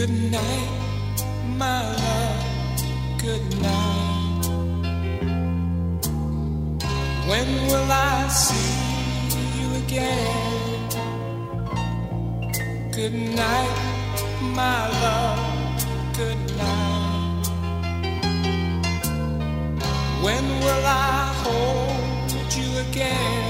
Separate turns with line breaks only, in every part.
Good night, my love. Good night. When will I see you again? Good night, my love. Good night. When will I hold you again?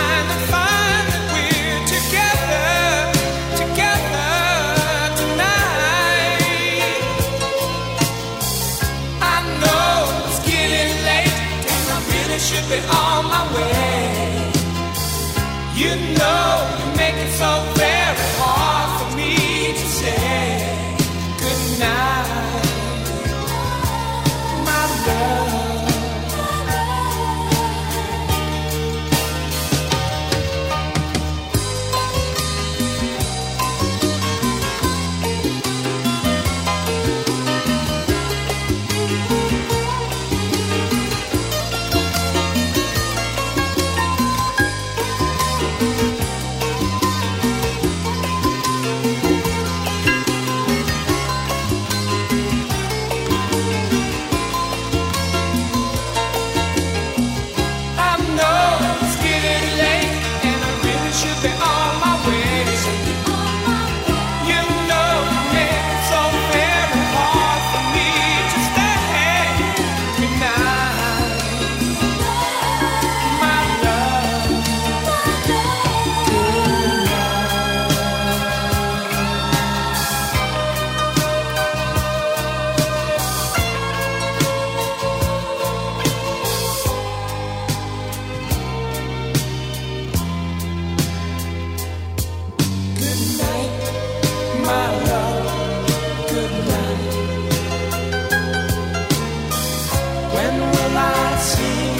should be on my way. You know you make it so very hard for me to say goodnight, my love. see.